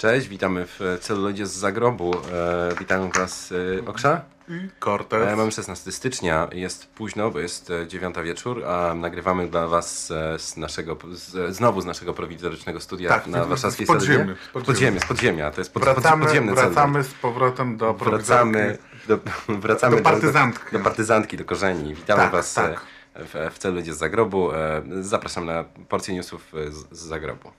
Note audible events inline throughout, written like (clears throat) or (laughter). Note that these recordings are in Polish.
Cześć, witamy w celuloidzie z zagrobu. E, witają Was e, Oksza. I Cortez. E, mamy 16 stycznia, jest późno, bo jest e, 9 wieczór, a nagrywamy dla Was e, z naszego, z, znowu z naszego prowizorycznego studia Tak, na warszawskiej z podziemia, Salinie. z podziemia. Podziemia, z podziemia, to jest pod, wracamy, podziemny wracamy z powrotem do Wracamy do, (laughs) wracamy Do partyzantki. Do, do partyzantki, do korzeni. Witamy Tak, Was tak. e, w, w celuloidzie z zagrobu. E, Zapraszam na porcję newsów e, z, z zagrobu.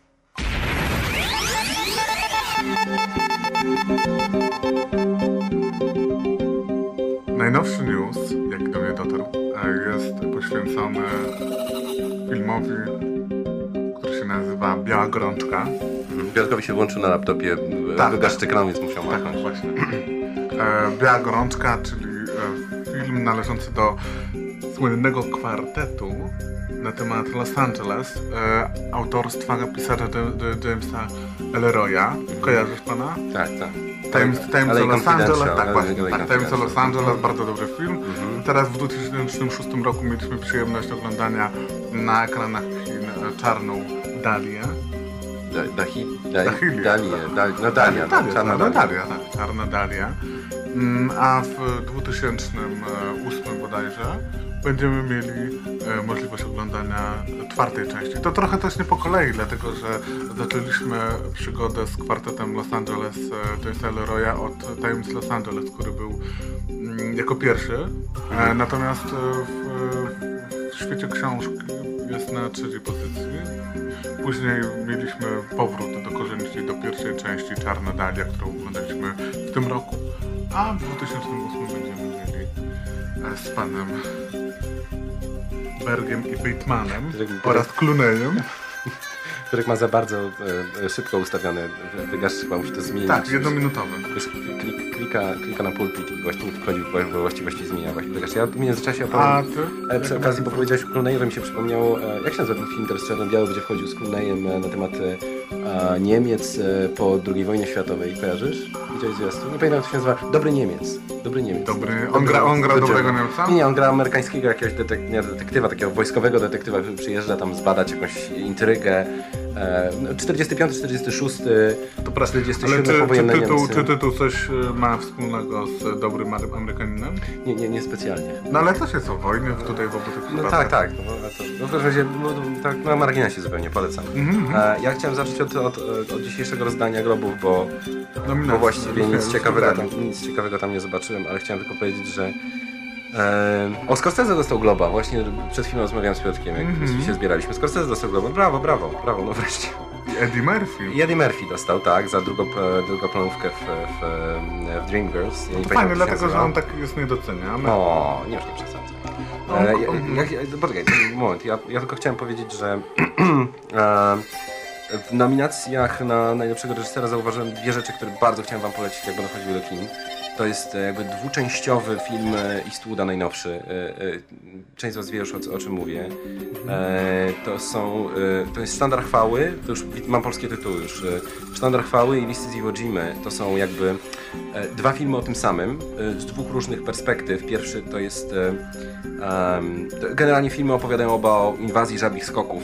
Najnowszy news, jaki do mnie dotarł, e, jest poświęcony filmowi, który się nazywa Biała Gorączka. Piotrkowi się włączył na laptopie, Tak, tak, wygaszczy ekran, więc musiał Tak, machnąć. właśnie. E, Biała Gorączka, czyli e, film należący do słynnego kwartetu na temat Los Angeles e, autorstwa pisarza Jamesa Elroya. Kojarzysz pana? Tak, tak. Tajemnice, tajemnice LA Los Angeles, tak właśnie, tak, Tajemnice Confidential. Los Angeles, bardzo dobry film. Mhm. Teraz w 2006 roku mieliśmy przyjemność oglądania na ekranach kin e, Czarną Dalię. Da, dahi, da, Dahilię. Dalię, da, no Dalia, no, Dalia, czarna Dalia. Dalia, tak, Czarna Dalia. Mm, A w 2008 bodajże będziemy mieli e, możliwość oglądania czwartej części. To trochę też nie po kolei, dlatego że zaczęliśmy przygodę z kwartetem Los Angeles e, Jamesa Leroya od Tajemnic Los Angeles, który był mm, jako pierwszy. E, Natomiast e, w, w świecie książki jest na trzeciej pozycji. Później mieliśmy powrót do korzeni, do pierwszej części Czarna Dalia, którą oglądaliśmy w tym roku, a w 2008 będziemy mieli e, z panem Bergiem i Którym- oraz Clooneyem. (laughs) Których ma za bardzo e, szybko ustawiony wygaszczy, chyba musi to zmienić. Tak, jednominutowy. Klik, klika, klika na pulpit i właśnie wchodzi w właściwości zmienia właśnie wygaszczy. Ja w międzyczasie A opowiem... ty? E, Przy okazji, bo powiedziałeś o Clooney, to mi się przypomniało, e, jak się nazywa ten film teraz czarno-biały, gdzie wchodził z Clooneyem e, na temat e, Niemiec e, po II wojnie światowej, kojarzysz? Widziałeś zwiastun? Nie pamiętam, jak to się nazywa. Dobry Niemiec. Dobry Niemiec. Dobry- on gra- on gra dobrego. Niemca? Nie, nie, on gra amerykańskiego jakiegoś detek nie, detektywa, takiego wojskowego detektywa, który przyjeżdża tam zbadać jakąś intrygę. E, no, 45, 46, to po raz 47 Ale czy, czy, tytuł, Niemcy. czy tytuł coś e, ma wspólnego z dobrym Amery- Amerykaninem? Nie, nie, nie specjalnie. No ale też jest o wojnie tutaj w obu tych No tak, tak. No, ale to, no w każdym razie, no, to tak na marginesie zupełnie polecam. Mhm. E, ja chciałem zacząć od, od, od dzisiejszego rozdania globów, bo, Nominacji. bo właściwie nic (laughs) ciekawego, tam, nic ciekawego tam nie zobaczyłem, ale chciałem tylko powiedzieć, że e, o Scorsese dostał globa. Właśnie przed chwilą rozmawiałem z Piotrkiem, jak Mhm. się zbieraliśmy. Scorsese dostał globa. Brawo, brawo, brawo, no wreszcie. I Eddie Murphy. I Eddie Murphy dostał, tak, za drugą, e, drugą planówkę w, w, w Dreamgirls. Ja nie pamiętam, Fajne, dlatego że on tak jest niedoceniany. O, nie już nie przesadzaj. No, E, ja, ja, ja, poczekaj, moment, ja, ja tylko chciałem powiedzieć, że (clears throat) e, w nominacjach na najlepszego reżysera zauważyłem dwie rzeczy, które bardzo chciałem wam polecić, jak będą chodziły do kin. To jest e, jakby dwuczęściowy film e, Eastwooda najnowszy. E, Część z was wie już o, o czym mówię. To są, to jest Sztandar Chwały, to już mam polskie tytuły już. Sztandar Chwały i Listy z Iwo Jimy to są jakby dwa filmy o tym samym, z dwóch różnych perspektyw. Pierwszy to jest generalnie filmy opowiadają oba o inwazji żabich skoków,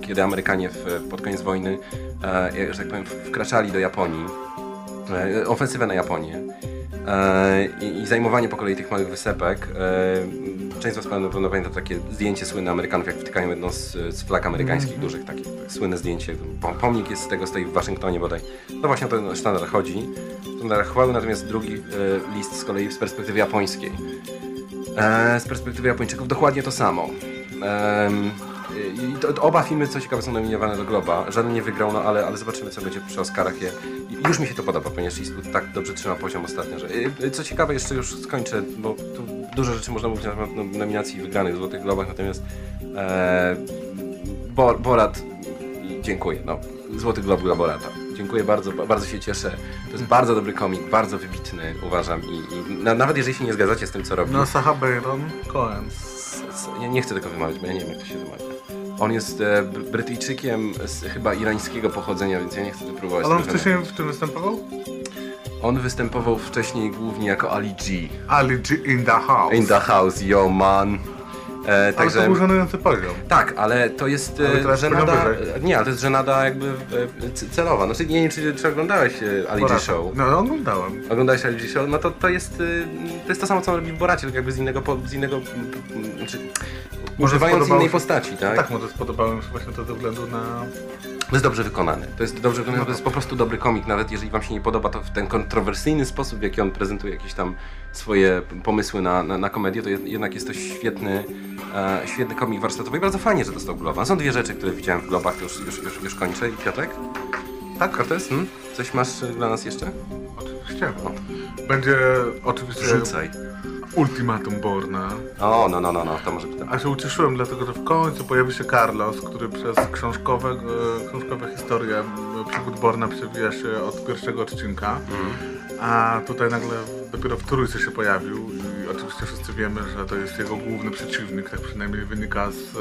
kiedy Amerykanie pod koniec wojny, że tak powiem, wkraczali do Japonii, ofensywę na Japonię. E, i, i zajmowanie po kolei tych małych wysepek. E, część z Was pewno pewno pamięta takie zdjęcie słynne Amerykanów, jak wtykają jedną z, z flag amerykańskich dużych, takie tak, słynne zdjęcie. Pom- Pomnik jest z tego, stoi w Waszyngtonie bodaj. No właśnie o ten sztandar chodzi. Sztandar chwały, natomiast drugi e, list z kolei z perspektywy japońskiej. Z perspektywy Japończyków dokładnie to samo. I to, oba filmy, co ciekawe, są nominowane do Globa. Żaden nie wygrał, no ale, ale zobaczymy, co będzie przy Oscarach. Je, już mi się to podoba, ponieważ Eastwood tak dobrze trzyma poziom ostatnio. Że, y, y, co ciekawe, jeszcze już skończę, bo tu dużo rzeczy można mówić na temat nom- nominacji wygranych w Złotych Globach, natomiast e, Bo, Borat, dziękuję. No. Złoty Glob Laborata. Dziękuję bardzo, ba- bardzo się cieszę. To jest bardzo dobry komik, bardzo wybitny, uważam. I, i na, nawet jeżeli się nie zgadzacie z tym, co robi, No, Sacha Baron Cohen. nie, nie chcę tego wymawiać, bo ja nie wiem, jak to się wymawia. On jest e, Br- Brytyjczykiem z chyba irańskiego pochodzenia, więc ja nie chcę tu próbować Ale on wcześniej w czym występował? On występował wcześniej głównie jako Ali G. Ali G in the house. In the house, yo man. E, Ale także... to był żenujący poziom. Tak, ale to jest Ale e, teraz żenada. Nie, ale to jest żenada jakby e, celowa. Znaczy nie wiem, czy, czy oglądałeś e, Ali G. Show. No, oglądałem. Oglądałeś Ali G Show? No to, to jest y, to jest to samo, co on robi w Boracie, tylko jakby z innego, po- z innego znaczy, używając innej się- postaci, tak? Tak, może spodobało się właśnie to ze względu na... To jest dobrze wykonane. To jest dobrze wykonane, to jest po prostu dobry komik, nawet jeżeli wam się nie podoba, to w ten kontrowersyjny sposób, w jaki on prezentuje jakieś tam swoje pomysły na, na, na komedię, to jest, jednak jest to świetny, e, świetny komik warsztatowy i bardzo fajnie, że dostał Globa. Są dwie rzeczy, które widziałem w Globach, to już, już, już, już kończę. I Piotrek? Tak, Cortez? Hmm? Coś masz e, dla nas jeszcze? Oczywiście. Będzie oczywiście Rzucaj. Ultimatum Borna. O, no, no, no, no, to może być A się ucieszyłem, dlatego że w końcu pojawi się Carlos, który przez książkowe, e, książkowe historie m, przygód Borna przewija się od pierwszego odcinka. A tutaj nagle dopiero w trójce się pojawił oczywiście wszyscy wiemy, że to jest jego główny przeciwnik, tak przynajmniej wynika z,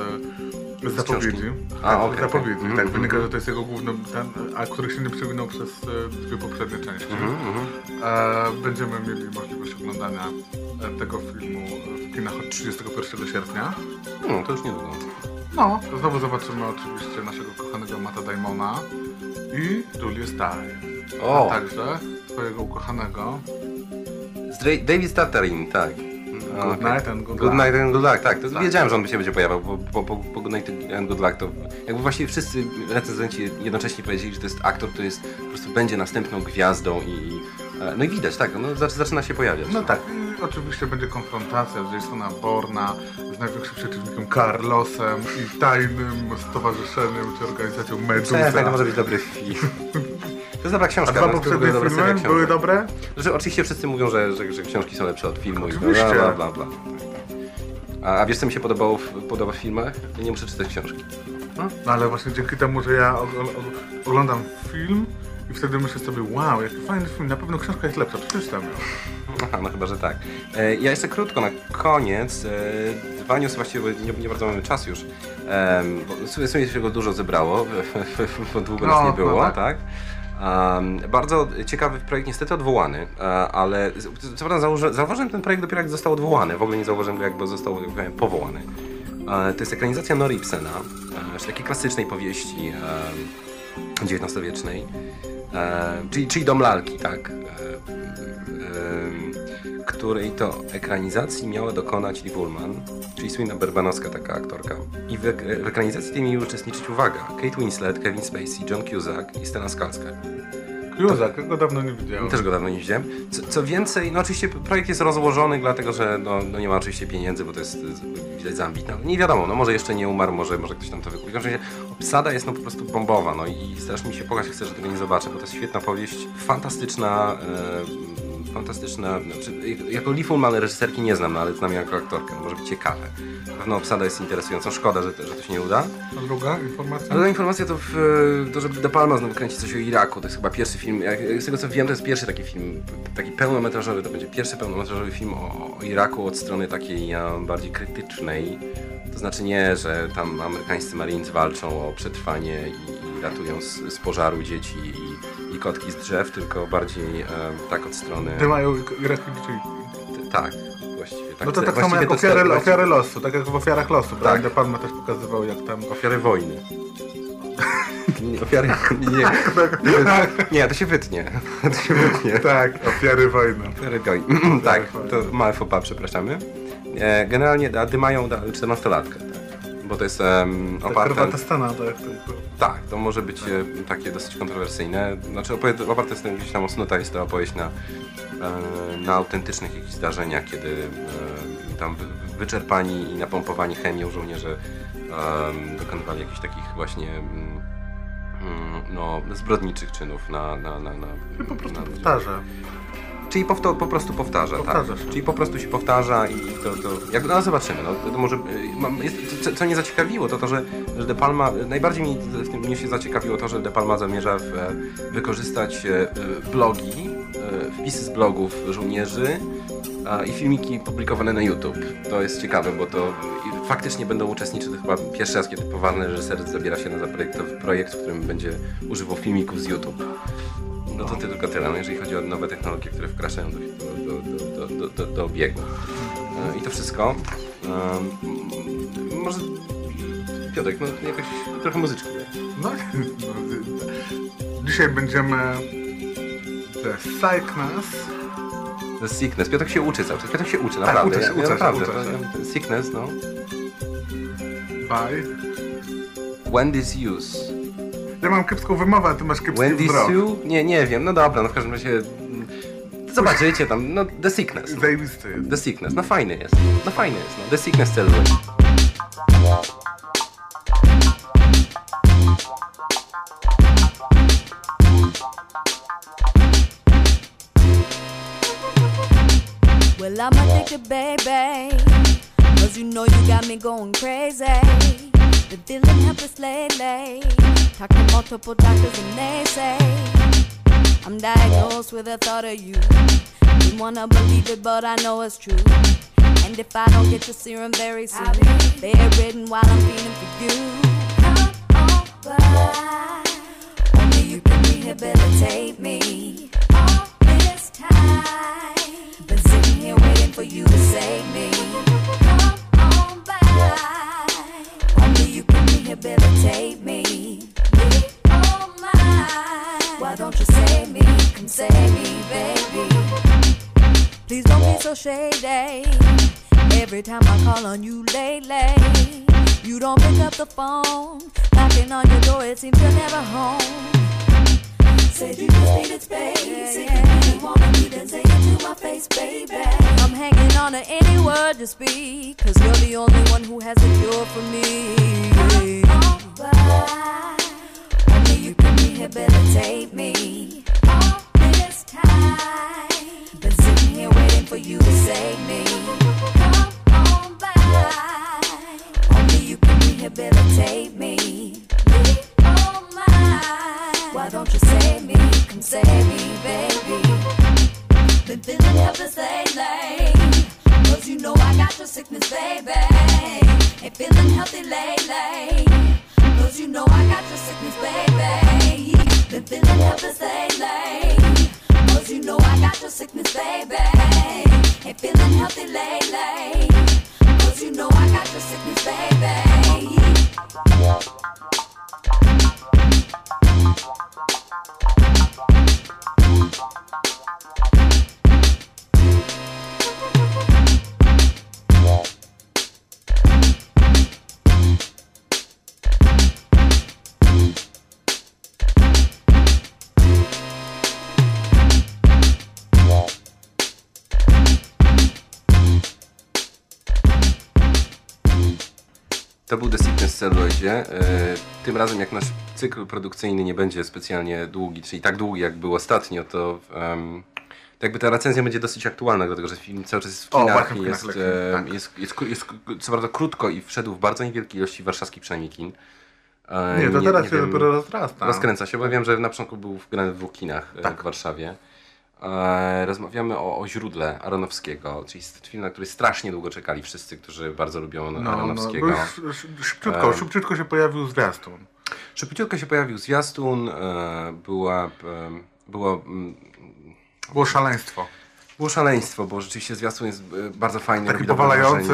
e, z zapowiedzi. A, Tak, z zapowiedzi, okej. tak, Mhm, wynika, mhm. że to jest jego główny, ten, a który się nie przewinął przez e, dwie poprzednie części. Mhm, mhm. E, będziemy mieli możliwość oglądania e, tego filmu w kinach od 31 sierpnia. No, to już niedługo. No, znowu zobaczymy oczywiście naszego kochanego Mata Damona i Julię Style. O. A także twojego ukochanego Z David Tartarin, tak. Good Night and Good Good Luck. Night and Good Luck, tak. To Tak. Wiedziałem, że on się będzie pojawiał, bo po, po, po Good Night and Good Luck to jakby właściwie wszyscy recenzenci jednocześnie powiedzieli, że to jest aktor, który jest, po prostu będzie następną gwiazdą i e, no i widać, tak, no, zac- zaczyna się pojawiać. No tak, i oczywiście będzie konfrontacja z Jasona Borna z największym przeciwnikiem Carlosem i tajnym stowarzyszeniem czy organizacją Przestań, to Medusa. może być dobry film. (laughs) To jest dobra A książka. dwa no, poprzednie były dobre filmy książek. były dobre? Że oczywiście wszyscy mówią, że, że, że książki są lepsze od filmu i Oczywiście. bla, bla, bla, bla. A, a wiesz, co mi się podobało w, podoba w filmach? Nie muszę czytać książki. No ale właśnie dzięki temu, że ja og- og- oglądam film i wtedy myślę sobie, wow, jaki fajny film, na pewno książka jest lepsza, przeczytam ją. Aha, no chyba, że tak. E, ja jeszcze krótko na koniec. E, dwa newsy właściwie, bo nie, nie bardzo mamy czas już. E, bo w sumie- się go dużo zebrało, (laughs) bo długo No, nas nie no było, tak. tak? Um, bardzo ciekawy projekt, niestety odwołany, e, ale co prawda zauważyłem ten projekt dopiero jak został odwołany, w ogóle nie zauważyłem go jak został powołany. E, to jest ekranizacja Nora Ibsena, e, takiej klasycznej powieści XIX-wiecznej, czyli, czyli Dom Lalki, tak, której to ekranizacji miała dokonać Liv Ullman, czyli słynna berbanowska taka aktorka. I w, ek- w ekranizacji tej mieli uczestniczyć, uwaga, Kate Winslet, Kevin Spacey, John Cusack i Stella Skarsgård. Ja go dawno nie widziałem. Też go dawno nie widziałem. Co, co więcej, no oczywiście projekt jest rozłożony, dlatego że no, no nie ma oczywiście pieniędzy, bo to jest widać za ambitne. Nie wiadomo, no może jeszcze nie umarł, może, może ktoś tam to wykupił. W każdym razie obsada jest no po prostu bombowa, no i strasznie mi się pokaż, chcę, że tego nie zobaczę, bo to jest świetna powieść, fantastyczna, e, fantastyczna, znaczy, jako Lee Fullman reżyserki nie znam, no, ale znam ją jako aktorkę, może być ciekawe. Na pewno obsada jest interesująca, szkoda, że, to- że to się nie uda. A druga informacja? Ta informacja to, w, to, że De Palma znowu kręci coś o Iraku. To jest chyba pierwszy film, z tego co wiem, to jest pierwszy taki film, taki pełnometrażowy, to będzie pierwszy pełnometrażowy film o, o Iraku od strony takiej bardziej krytycznej. To znaczy nie, że tam amerykańscy Marines walczą o przetrwanie i, i ratują z, z pożaru dzieci i, kotki z drzew, tylko bardziej e, tak od strony... Ty mają dzieci. Tak, właściwie. Tak, No to tak samo jak to- ofiary, właściwie- ofiary losu, tak jak w ofiarach losu, Tak. prawda? Pan ma też pokazywał jak tam... Ofiary wojny. Ofiary... (laughs) Nie, nie, to się wytnie. (laughs) To się wytnie. Tak, ofiary wojny. Ofiary wojny. (clears throat) Tak, to małe fopa, przepraszamy. E, Generalnie mają 14-latkę, tak. Bo to jest um, Tak, oparte... krwata stana, tak. Tak, to może być e, takie dosyć kontrowersyjne. Znaczy opowie- oparte jest to gdzieś tam osnuta, jest to opowieść na, e, na autentycznych jakichś zdarzeniach, kiedy e, tam wy- wyczerpani i napompowani chemią żołnierze dokonywali jakichś takich właśnie mm, mm, no, zbrodniczych czynów na... na, na, na I po prostu na- powtarza. Czyli powto, po prostu powtarza, Powtarza tak? Czyli po prostu się powtarza i to, to jak, no zobaczymy, no, to może, y, jest, co, co mnie zaciekawiło, to to, że, że De Palma, najbardziej mi w tym mnie się zaciekawiło to, że De Palma zamierza w, wykorzystać e, blogi, e, wpisy z blogów żołnierzy i filmiki publikowane na YouTube. To jest ciekawe, bo to faktycznie będą uczestniczyć, to chyba pierwszy raz, kiedy poważny reżyser zabiera się na zaprojekt, projekt, w którym będzie używał filmików z YouTube. No to tylko tyle, no, jeżeli chodzi o nowe technologie, które wkraczają do, do, do, do, do, obiegu. E, I to wszystko. Może Piotrek, no jakoś trochę muzyczki. No, no, dzisiaj będziemy The Sickness. The Sickness. Piotrek się uczy cały czas. Piotrek się uczy, naprawdę. uczę się, Ja- się, naprawdę. się. to- Sickness, no. By. Wendy's Use. Ja mam kiepską wymowę, a ty masz kiepski Wendy wzrok. Sue? Nie, nie wiem. No dobra, no w każdym razie... mm, Zobaczycie tam, no The Sickness. Zajebisty jest. The Sickness, no fajny jest. No fajny jest, no. The Sickness Celluloid. Well, I'm addicted, baby. Cause you know you got me going crazy. Been feeling helpless lately. Talk to multiple doctors and they say I'm diagnosed with the thought of you. Didn't wanna believe it, but I know it's true. And if I don't get your serum very soon, bedridden while I'm feeling for you. Come over. Only you can rehabilitate me. All this time, been sitting here waiting for you to save me. Come on by. Only you can rehabilitate. Me, don't you save me? Come save me, baby. Please don't be so shady. Every time I call on you lately, you don't pick up the phone. Knocking on your door, it seems you're never home. Said you just needed space. If you really wanted me, then say it to my face, baby. I'm hanging on to any word you speak, cause you're the only one who has a cure for me. Only you can rehabilitate me. All this time, been sitting here waiting for you Ain't feeling healthy lately. To był The Sickness Celluloidzie. E, Tym razem jak nasz cykl produkcyjny nie będzie specjalnie długi, czyli tak długi jak był ostatnio, to, to jakby ta recenzja będzie dosyć aktualna, dlatego że film cały czas jest w O, kinach w i jest, tak. jest, jest, jest, co prawda krótko i wszedł w bardzo niewielkiej ilości warszawskich przynajmniej kin. E, Nie, to teraz się wiem, dopiero rozrasta. Rozkręca się, bo wiem, że na początku był wgrany w dwóch kinach e, Tak. w Warszawie. E, rozmawiamy o, o źródle Aronowskiego, czyli film, na który strasznie długo czekali wszyscy, którzy bardzo lubią No, no, Aronowskiego. sz- szybciutko, Em. szybciutko się pojawił zwiastun. Szybciutko się pojawił zwiastun, e, była, e, było, mm, Było szaleństwo. Było szaleństwo, bo rzeczywiście zwiastun jest e, bardzo fajny. Taki powalający,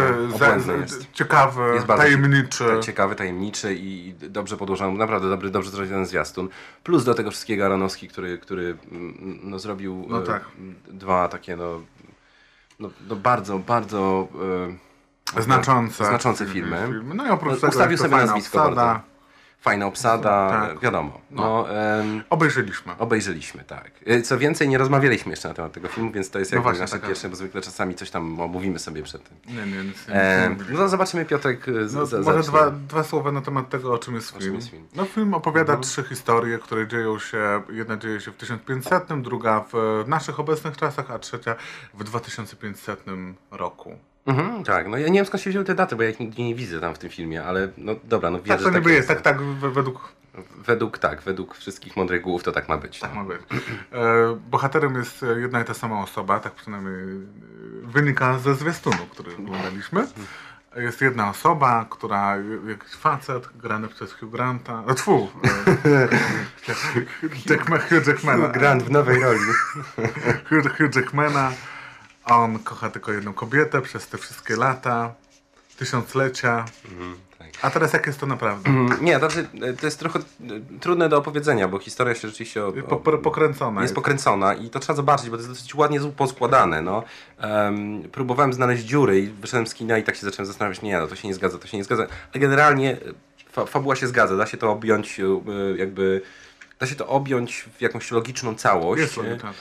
jest. ciekawy, Jest tajemniczy. cie- ciekawy, tajemniczy i dobrze podłożony, naprawdę dobry, dobrze zrobiony zwiastun. Plus do tego wszystkiego Aronowski, który, który mm, no, zrobił No e, tak. dwa takie no, no, no bardzo, bardzo e, Znaczące. znaczące filmy. No i oprócz tego Ustawił sobie nazwisko obsada. bardzo. Fajna obsada, Tak. wiadomo. No, em, Obejrzeliśmy. Obejrzeliśmy, tak. Y, Co więcej, nie rozmawialiśmy jeszcze na temat tego filmu, więc to jest No jakby nasze taka- pierwsze, bo zwykle czasami coś tam omówimy sobie przed tym. Nie, nie, nie, E, no zobaczymy Piotrek, y, z- No, za, może dwa, dwa słowa na temat tego, o czym jest czym film. jest film. No, film opowiada trzy historie, które dzieją się, jedna dzieje się w 1500, druga w naszych obecnych czasach, a trzecia w 2500 roku. Mhm, tak, no ja nie wiem skąd się wzięły te daty, bo ja ich nigdzie nie widzę tam w tym filmie, ale no dobra, no Tak wierzę, to niby jest, tak, tak, we- według Według, tak, według wszystkich mądrych głów to tak ma być. Tak no. ma być. E, bohaterem jest e, jedna i ta sama osoba, tak przynajmniej e, wynika ze zwiastunu, który oglądaliśmy. Jest jedna osoba, która, jakiś facet, grany przez Hugh Granta, e, tfu, e, Jackma, Hugh Jackmana. Grant w nowej roli. Hugh, Hugh Jackmana, a on kocha tylko jedną kobietę przez te wszystkie lata, tysiąclecia. tak. A teraz jak jest to naprawdę? Mm, Nie, to, znaczy, to jest trochę e, trudne do opowiedzenia, bo historia się rzeczywiście o, Po, o, po, pokręcona jest pokręcona i to trzeba zobaczyć, bo to jest dosyć ładnie z- poskładane. No. Em, próbowałem znaleźć dziury i wyszedłem z kina i tak się zacząłem zastanawiać, nie, no to się nie zgadza, to się nie zgadza. Ale generalnie e, fa fabuła się zgadza, da się to objąć e, jakby, da się to objąć w jakąś logiczną całość. Jest logiczna